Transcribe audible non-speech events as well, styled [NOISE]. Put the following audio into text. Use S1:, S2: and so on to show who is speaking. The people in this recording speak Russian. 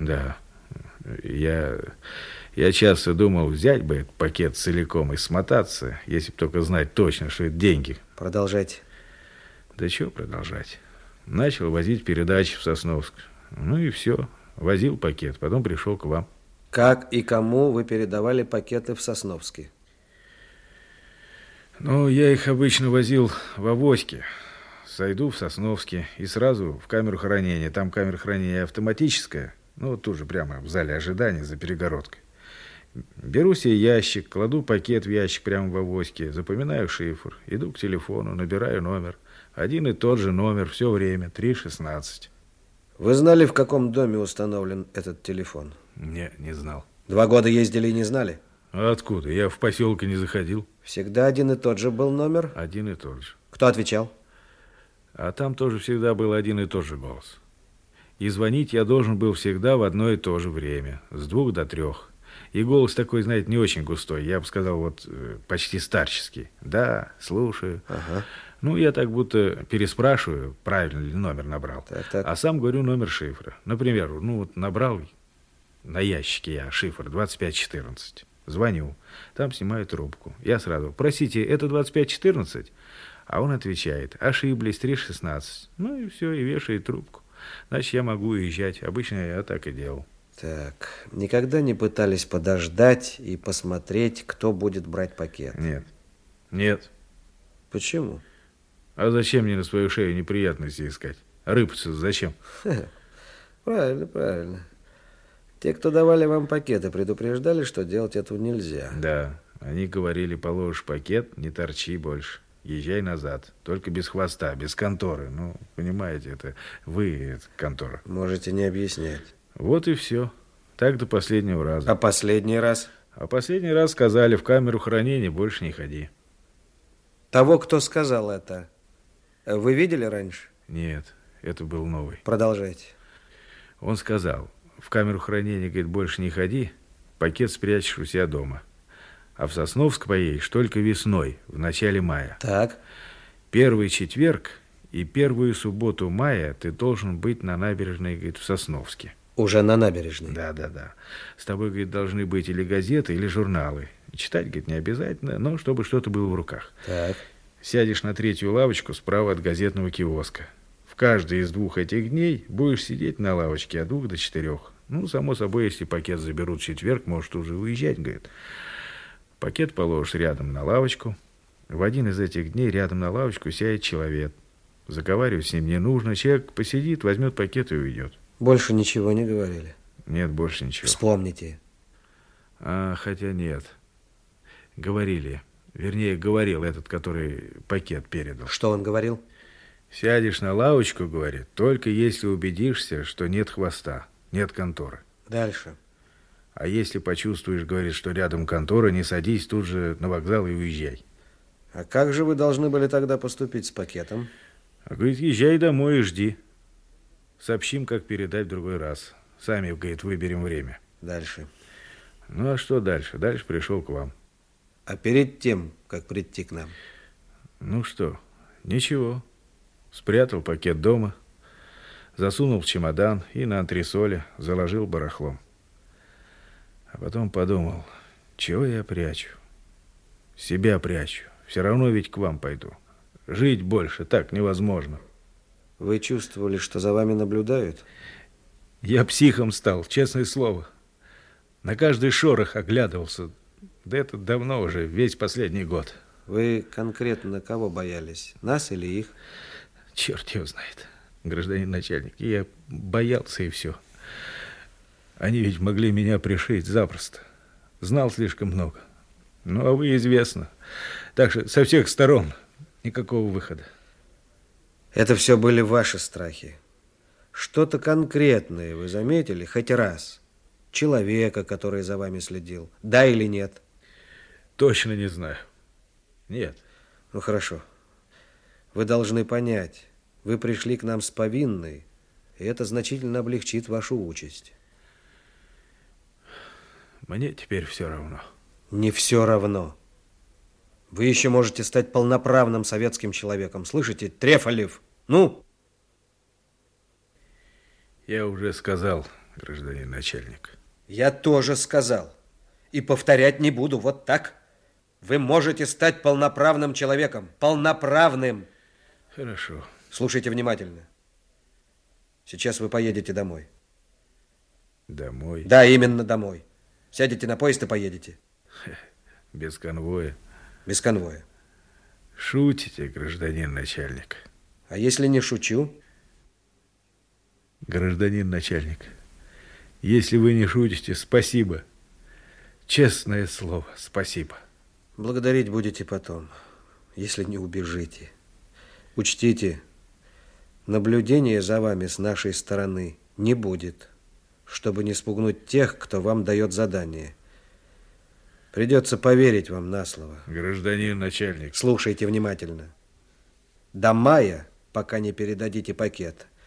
S1: Да. Я, я часто думал, взять бы этот пакет целиком и смотаться, если бы только знать точно, что это деньги.
S2: Продолжайте.
S1: Да чего продолжать? Начал возить передачи в Сосновск. Ну и все. Возил пакет, потом пришел к вам.
S2: Как и кому вы передавали пакеты в Сосновске?
S1: Ну, я их обычно возил в авоське. Сойду в Сосновске и сразу в камеру хранения. Там камера хранения автоматическая. Ну, вот тоже прямо в зале ожидания за перегородкой. Беру себе ящик, кладу пакет в ящик прямо в авоське, запоминаю шифр, иду к телефону, набираю номер. Один и тот же номер все время, 316.
S2: Вы знали, в каком доме установлен этот телефон?
S1: Не, не знал.
S2: Два года ездили и не знали?
S1: А откуда? Я в поселке не заходил.
S2: Всегда один и тот же был номер?
S1: Один и тот же.
S2: Кто отвечал?
S1: А там тоже всегда был один и тот же голос. И звонить я должен был всегда в одно и то же время, с двух до трех. И голос такой, знаете, не очень густой. Я бы сказал, вот э, почти старческий. Да, слушаю.
S2: Ага.
S1: Ну, я так будто переспрашиваю, правильно ли номер набрал.
S2: Так, так.
S1: А сам говорю номер шифра. Например, ну вот набрал на ящике я шифр 2514. Звоню. Там снимают трубку. Я сразу, простите, это 2514? А он отвечает, ошиблись, 316. Ну и все, и вешает трубку. Значит, я могу уезжать. Обычно я так и делал.
S2: Так, никогда не пытались подождать и посмотреть, кто будет брать пакет?
S1: Нет. Нет.
S2: Почему?
S1: А зачем мне на свою шею неприятности искать? Рыпаться зачем?
S2: Правильно, правильно. Те, кто давали вам пакеты, предупреждали, что делать этого нельзя.
S1: Да, они говорили, положишь пакет, не торчи больше. Езжай назад. Только без хвоста, без конторы. Ну, понимаете, это вы, это контора.
S2: Можете не объяснять.
S1: Вот и все. Так до последнего раза.
S2: А последний раз?
S1: А последний раз сказали, в камеру хранения больше не ходи.
S2: Того, кто сказал это, вы видели раньше?
S1: Нет, это был новый.
S2: Продолжайте.
S1: Он сказал, в камеру хранения, говорит, больше не ходи, пакет спрячешь у себя дома. А в Сосновск поедешь только весной, в начале мая.
S2: Так.
S1: Первый четверг и первую субботу мая ты должен быть на набережной, говорит, в Сосновске.
S2: Уже на набережной?
S1: Да, да, да. С тобой, говорит, должны быть или газеты, или журналы. Читать, говорит, не обязательно, но чтобы что-то было в руках.
S2: Так.
S1: Сядешь на третью лавочку справа от газетного киоска. В каждый из двух этих дней будешь сидеть на лавочке от двух до четырех. Ну, само собой, если пакет заберут в четверг, может уже уезжать, говорит. Пакет положишь рядом на лавочку. В один из этих дней рядом на лавочку сядет человек. Заговаривать с ним не нужно. Человек посидит, возьмет пакет и уйдет.
S2: Больше ничего не говорили?
S1: Нет, больше ничего.
S2: Вспомните.
S1: А, хотя нет. Говорили. Вернее, говорил этот, который пакет передал.
S2: Что он говорил?
S1: Сядешь на лавочку, говорит, только если убедишься, что нет хвоста, нет конторы.
S2: Дальше.
S1: А если почувствуешь, говорит, что рядом контора, не садись тут же на вокзал и уезжай.
S2: А как же вы должны были тогда поступить с пакетом?
S1: А говорит, езжай домой и жди. Сообщим, как передать в другой раз. Сами, говорит, выберем время.
S2: Дальше.
S1: Ну, а что дальше? Дальше пришел к вам.
S2: А перед тем, как прийти к нам?
S1: Ну что, ничего. Спрятал пакет дома, засунул в чемодан и на антресоле заложил барахлом. Потом подумал, чего я прячу? Себя прячу. Все равно ведь к вам пойду. Жить больше так невозможно.
S2: Вы чувствовали, что за вами наблюдают?
S1: Я психом стал, честное слово. На каждый шорох оглядывался. Да это давно уже, весь последний год.
S2: Вы конкретно кого боялись? Нас или их?
S1: Черт его знает, гражданин начальник. Я боялся и все. Они ведь могли меня пришить запросто. Знал слишком много. Ну, а вы известно. Так что со всех сторон никакого выхода.
S2: Это все были ваши страхи. Что-то конкретное вы заметили хоть раз? Человека, который за вами следил. Да или нет?
S1: Точно не знаю. Нет.
S2: Ну, хорошо. Вы должны понять, вы пришли к нам с повинной, и это значительно облегчит вашу участь.
S1: Мне теперь все равно.
S2: Не все равно. Вы еще можете стать полноправным советским человеком. Слышите, Трефалев? Ну?
S1: Я уже сказал, гражданин начальник.
S2: Я тоже сказал. И повторять не буду. Вот так. Вы можете стать полноправным человеком. Полноправным.
S1: Хорошо.
S2: Слушайте внимательно. Сейчас вы поедете домой.
S1: Домой?
S2: Да, именно домой. Сядете на поезд и поедете. [LAUGHS]
S1: Без конвоя?
S2: Без конвоя.
S1: Шутите, гражданин начальник.
S2: А если не шучу?
S1: Гражданин начальник, если вы не шутите, спасибо. Честное слово, спасибо.
S2: Благодарить будете потом, если не убежите. Учтите, наблюдения за вами с нашей стороны не будет, чтобы не спугнуть тех, кто вам дает задание. Придется поверить вам на слово.
S1: Гражданин начальник.
S2: Слушайте внимательно. До мая, пока не передадите пакет,